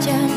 callan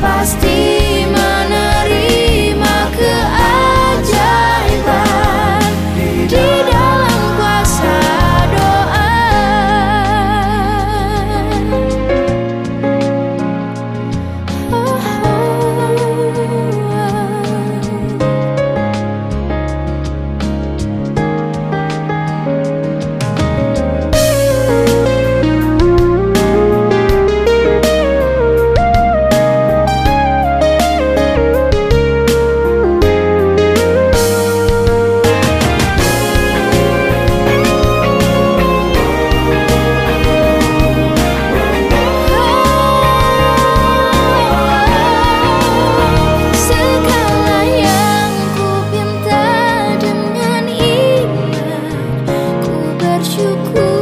pasti 就哭。